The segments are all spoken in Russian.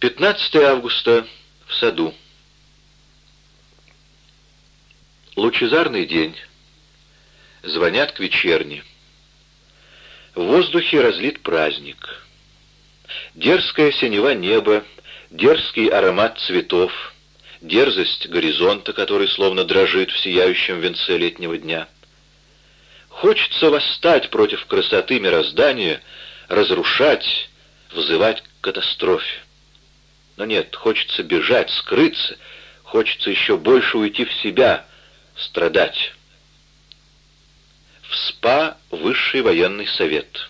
15 августа. В саду. Лучезарный день. Звонят к вечерне. В воздухе разлит праздник. Дерзкое синева неба, дерзкий аромат цветов, дерзость горизонта, который словно дрожит в сияющем венце летнего дня. Хочется восстать против красоты мироздания, разрушать, взывать к катастрофе. Но нет, хочется бежать, скрыться, хочется еще больше уйти в себя, страдать. В СПА Высший военный совет.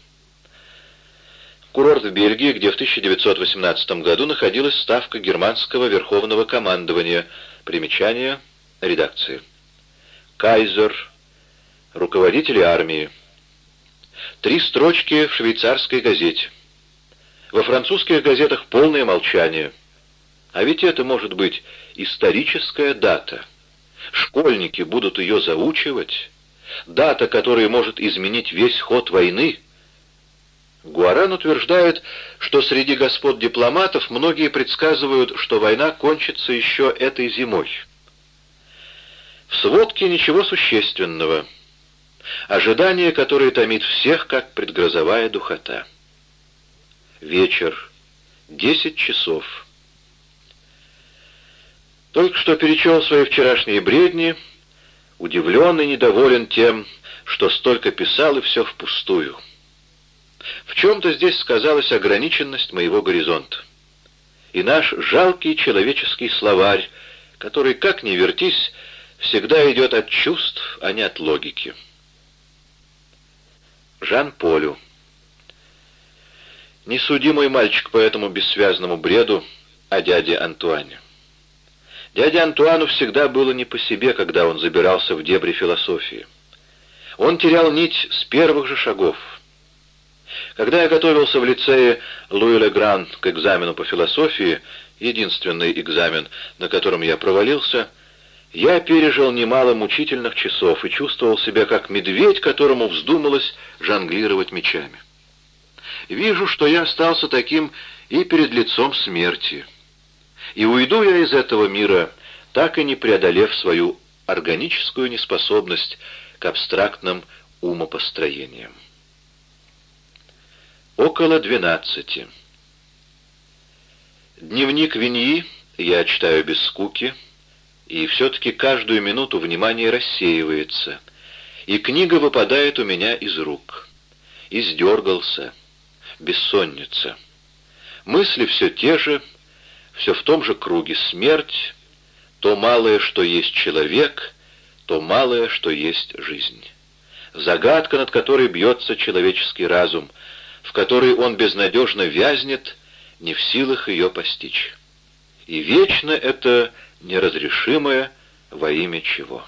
Курорт в Бельгии, где в 1918 году находилась ставка германского верховного командования. Примечание редакции. Кайзер. Руководители армии. Три строчки в швейцарской газете. Во французских газетах полное молчание. А ведь это может быть историческая дата. Школьники будут ее заучивать. Дата, которая может изменить весь ход войны. Гуаран утверждает, что среди господ дипломатов многие предсказывают, что война кончится еще этой зимой. В сводке ничего существенного. Ожидание, которое томит всех, как предгрозовая духота. Вечер. Десять часов. Только что перечел свои вчерашние бредни, удивлен и недоволен тем, что столько писал и все впустую. В чем-то здесь сказалась ограниченность моего горизонта. И наш жалкий человеческий словарь, который, как ни вертись, всегда идет от чувств, а не от логики. Жан-Полю не суди, мой мальчик, по этому бессвязному бреду о дяде Антуане. Дяде Антуану всегда было не по себе, когда он забирался в дебри философии. Он терял нить с первых же шагов. Когда я готовился в лицее Луи Легран к экзамену по философии, единственный экзамен, на котором я провалился, я пережил немало мучительных часов и чувствовал себя как медведь, которому вздумалось жонглировать мечами. Вижу, что я остался таким и перед лицом смерти. И уйду я из этого мира, так и не преодолев свою органическую неспособность к абстрактным умопостроениям. Около двенадцати. Дневник Виньи я читаю без скуки, и все-таки каждую минуту внимание рассеивается, и книга выпадает у меня из рук. Издергался бессонница. Мысли все те же, все в том же круге смерть, то малое, что есть человек, то малое, что есть жизнь. Загадка, над которой бьется человеческий разум, в которой он безнадежно вязнет, не в силах ее постичь. И вечно это неразрешимое во имя чего.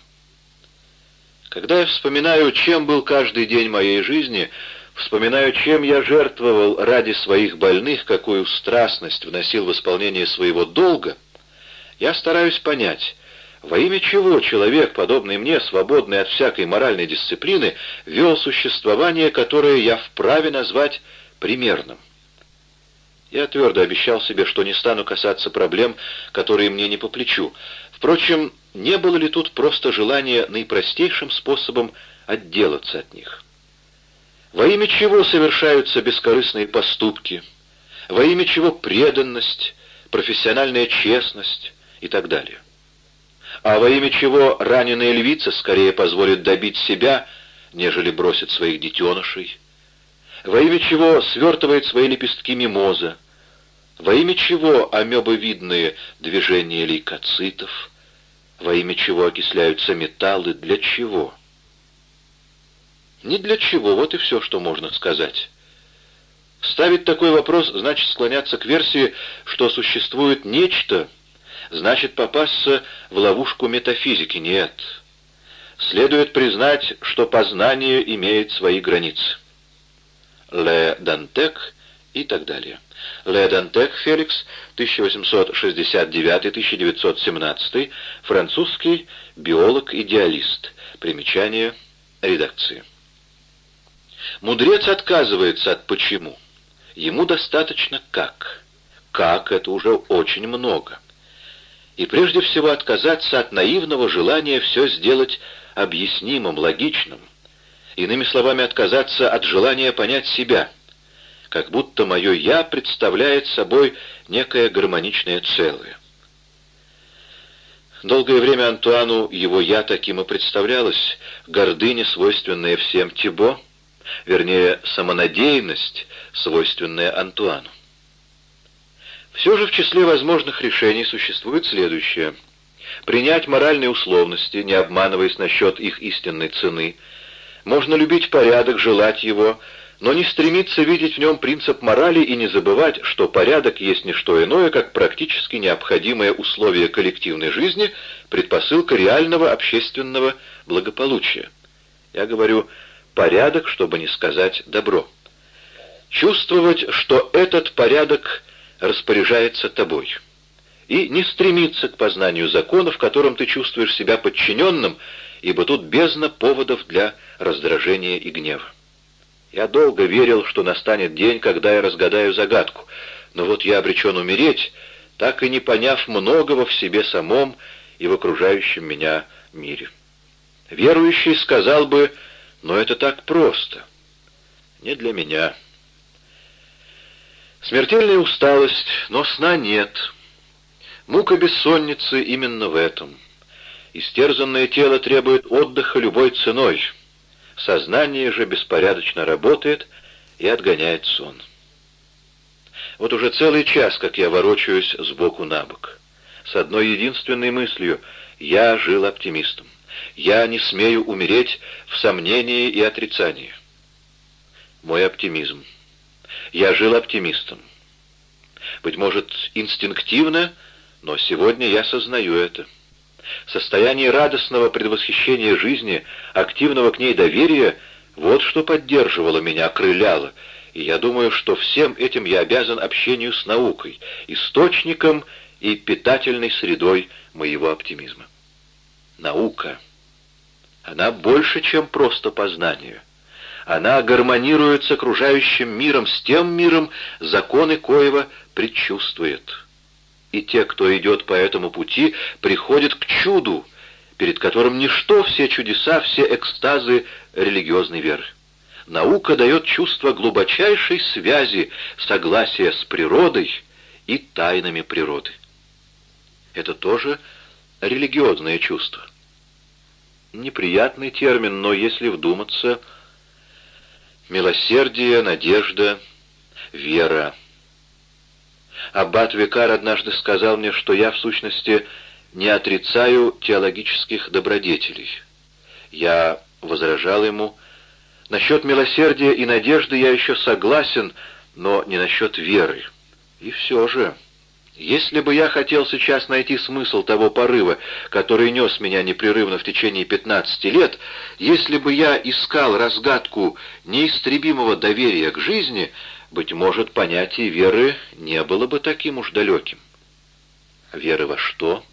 Когда я вспоминаю, чем был каждый день моей жизни, Вспоминаю, чем я жертвовал ради своих больных, какую страстность вносил в исполнение своего долга, я стараюсь понять, во имя чего человек, подобный мне, свободный от всякой моральной дисциплины, вел существование, которое я вправе назвать примерным. Я твердо обещал себе, что не стану касаться проблем, которые мне не по плечу. Впрочем, не было ли тут просто желание наипростейшим способом отделаться от них? Во имя чего совершаются бескорыстные поступки? Во имя чего преданность, профессиональная честность и так далее? А во имя чего раненая львица скорее позволит добить себя, нежели бросит своих детенышей? Во имя чего свертывает свои лепестки мимоза? Во имя чего амебовидные движения лейкоцитов? Во имя чего окисляются металлы? Для чего? Ни для чего, вот и все, что можно сказать. Ставить такой вопрос значит склоняться к версии, что существует нечто, значит попасться в ловушку метафизики. Нет. Следует признать, что познание имеет свои границы. Ле Дантек и так далее. Ле Дантек Феликс, 1869-1917, французский биолог-идеалист. Примечание редакции. Мудрец отказывается от «почему». Ему достаточно «как». как это уже очень много. И прежде всего отказаться от наивного желания все сделать объяснимым, логичным. Иными словами, отказаться от желания понять себя, как будто мое «я» представляет собой некое гармоничное целое. Долгое время Антуану его «я» таким и представлялось, гордыня, свойственная всем Тибо, вернее, самонадеянность, свойственная Антуану. Все же в числе возможных решений существует следующее. Принять моральные условности, не обманываясь насчет их истинной цены. Можно любить порядок, желать его, но не стремиться видеть в нем принцип морали и не забывать, что порядок есть не что иное, как практически необходимое условие коллективной жизни, предпосылка реального общественного благополучия. Я говорю «порядок», чтобы не сказать «добро». Чувствовать, что этот порядок распоряжается тобой. И не стремиться к познанию закона, в котором ты чувствуешь себя подчиненным, ибо тут бездна поводов для раздражения и гнева. Я долго верил, что настанет день, когда я разгадаю загадку, но вот я обречен умереть, так и не поняв многого в себе самом и в окружающем меня мире. Верующий сказал бы, но это так просто. Не для меня. Смертельная усталость, но сна нет. Мука бессонницы именно в этом. Истерзанное тело требует отдыха любой ценой. Сознание же беспорядочно работает и отгоняет сон. Вот уже целый час, как я ворочаюсь сбоку на бок. С одной единственной мыслью — я жил оптимистом. Я не смею умереть в сомнении и отрицании. Мой оптимизм — я жил оптимистом. Быть может, инстинктивно, но сегодня я сознаю это. Состояние радостного предвосхищения жизни, активного к ней доверия — вот что поддерживало меня, крыляло, и я думаю, что всем этим я обязан общению с наукой, источником и питательной средой моего оптимизма. Наука. Она больше, чем просто познание — она гармонирует с окружающим миром, с тем миром, законы коего предчувствует. И те, кто идет по этому пути, приходят к чуду, перед которым ничто, все чудеса, все экстазы религиозной веры. Наука дает чувство глубочайшей связи, согласия с природой и тайнами природы. Это тоже религиозное чувство. Неприятный термин, но если вдуматься, милосердие, надежда, вера. Аббат Викар однажды сказал мне, что я, в сущности, не отрицаю теологических добродетелей. Я возражал ему, насчет милосердия и надежды я еще согласен, но не насчет веры. И все же... Если бы я хотел сейчас найти смысл того порыва, который нес меня непрерывно в течение 15 лет, если бы я искал разгадку неистребимого доверия к жизни, быть может, понятие веры не было бы таким уж далеким. Веры во что?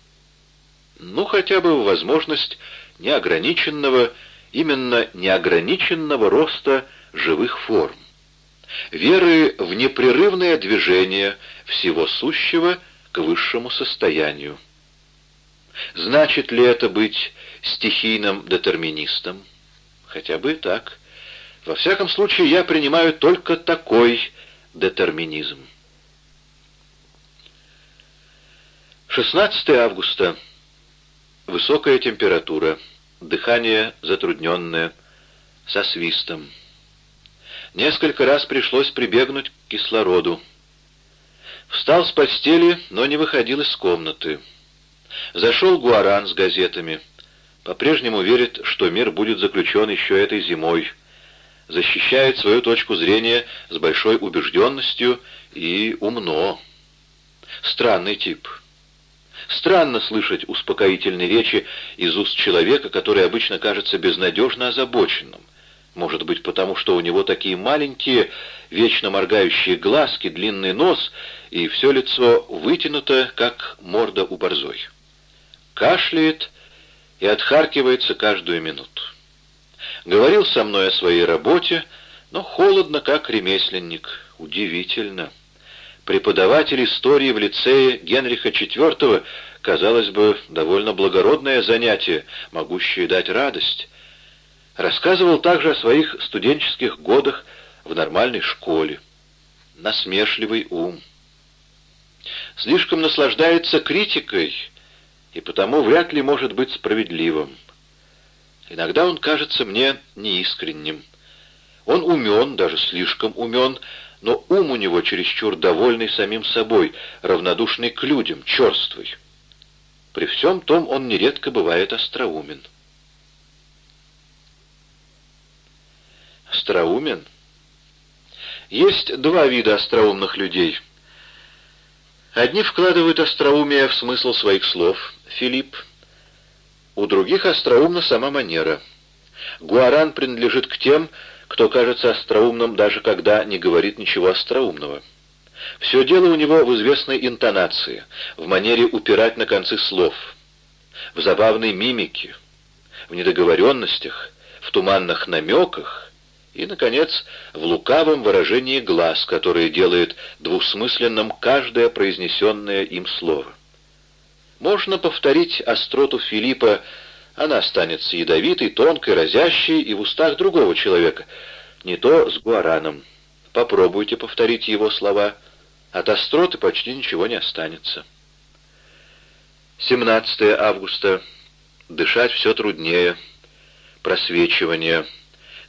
Ну, хотя бы в возможность неограниченного, именно неограниченного роста живых форм веры в непрерывное движение всего сущего к высшему состоянию. Значит ли это быть стихийным детерминистом? Хотя бы так. Во всяком случае, я принимаю только такой детерминизм. 16 августа. Высокая температура. Дыхание затрудненное, со свистом. Несколько раз пришлось прибегнуть к кислороду. Встал с постели, но не выходил из комнаты. Зашел Гуаран с газетами. По-прежнему верит, что мир будет заключен еще этой зимой. Защищает свою точку зрения с большой убежденностью и умно. Странный тип. Странно слышать успокоительные речи из уст человека, который обычно кажется безнадежно озабоченным. Может быть, потому что у него такие маленькие, вечно моргающие глазки, длинный нос, и все лицо вытянуто, как морда у борзой. Кашляет и отхаркивается каждую минуту. Говорил со мной о своей работе, но холодно, как ремесленник. Удивительно. Преподаватель истории в лицее Генриха IV, казалось бы, довольно благородное занятие, могущее дать радость. Рассказывал также о своих студенческих годах в нормальной школе. Насмешливый ум. Слишком наслаждается критикой, и потому вряд ли может быть справедливым. Иногда он кажется мне неискренним. Он умен, даже слишком умен, но ум у него чересчур довольный самим собой, равнодушный к людям, черствый. При всем том он нередко бывает остроумен. Остроумен? Есть два вида остроумных людей. Одни вкладывают остроумие в смысл своих слов, Филипп. У других остроумна сама манера. Гуаран принадлежит к тем, кто кажется остроумным, даже когда не говорит ничего остроумного. Все дело у него в известной интонации, в манере упирать на концы слов, в забавной мимике, в недоговоренностях, в туманных намеках и, наконец, в лукавом выражении глаз, которое делает двусмысленным каждое произнесенное им слово. Можно повторить остроту Филиппа она останется ядовитой, тонкой, разящей и в устах другого человека. Не то с Гуараном. Попробуйте повторить его слова. От остроты почти ничего не останется. 17 августа. Дышать все труднее. Просвечивание.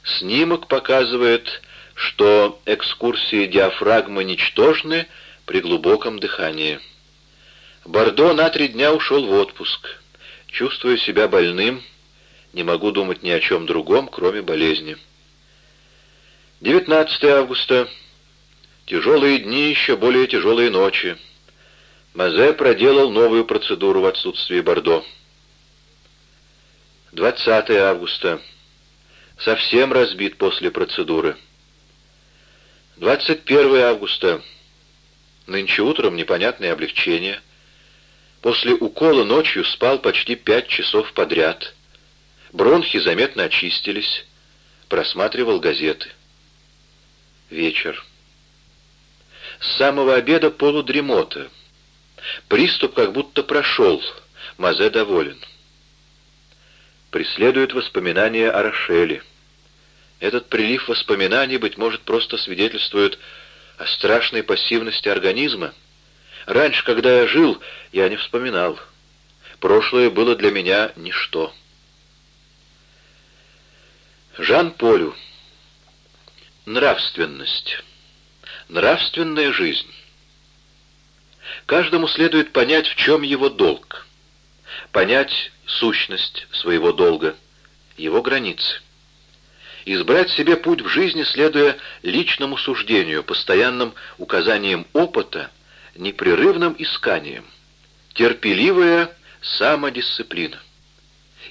Снимок показывает, что экскурсии диафрагмы ничтожны при глубоком дыхании. Бордо на три дня ушел в отпуск. Чувствую себя больным, не могу думать ни о чем другом, кроме болезни. 19 августа. Тяжелые дни, еще более тяжелые ночи. Мазе проделал новую процедуру в отсутствии Бордо. 20 августа. Совсем разбит после процедуры. 21 августа. Нынче утром непонятное облегчение. После укола ночью спал почти пять часов подряд. Бронхи заметно очистились. Просматривал газеты. Вечер. С самого обеда полудремота. Приступ как будто прошел. Мазе доволен. Преследует воспоминания о Рошеле. Этот прилив воспоминаний, быть может, просто свидетельствует о страшной пассивности организма, Раньше, когда я жил, я не вспоминал. Прошлое было для меня ничто. Жан-Полю. Нравственность. Нравственная жизнь. Каждому следует понять, в чем его долг. Понять сущность своего долга, его границы. Избрать себе путь в жизни, следуя личному суждению, постоянным указаниям опыта — непрерывным исканием, терпеливая самодисциплина.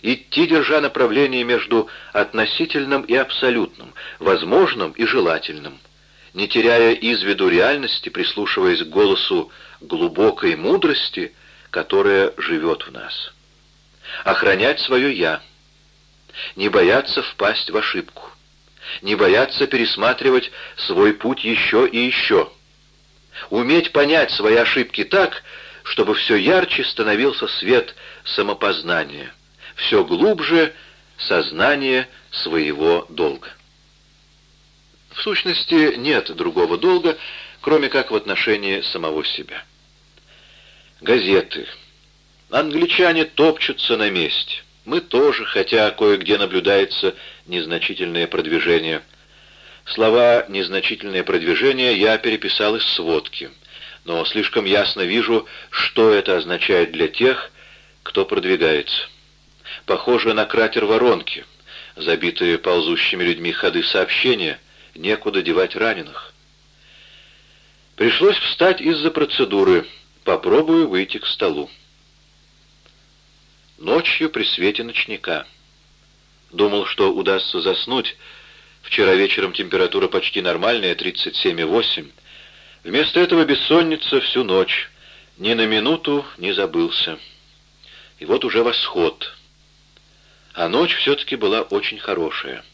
Идти, держа направление между относительным и абсолютным, возможным и желательным, не теряя из виду реальности, прислушиваясь к голосу глубокой мудрости, которая живет в нас. Охранять свое «я», не бояться впасть в ошибку, не бояться пересматривать свой путь еще и еще – уметь понять свои ошибки так, чтобы все ярче становился свет самопознания, все глубже сознание своего долга. В сущности, нет другого долга, кроме как в отношении самого себя. Газеты. Англичане топчутся на месте. Мы тоже, хотя кое-где наблюдается незначительное продвижение – Слова «незначительное продвижение» я переписал из сводки, но слишком ясно вижу, что это означает для тех, кто продвигается. Похоже на кратер воронки, забитые ползущими людьми ходы сообщения, некуда девать раненых. Пришлось встать из-за процедуры, попробую выйти к столу. Ночью при свете ночника. Думал, что удастся заснуть, Вчера вечером температура почти нормальная, 37,8. Вместо этого бессонница всю ночь. Ни на минуту не забылся. И вот уже восход. А ночь все-таки была очень хорошая.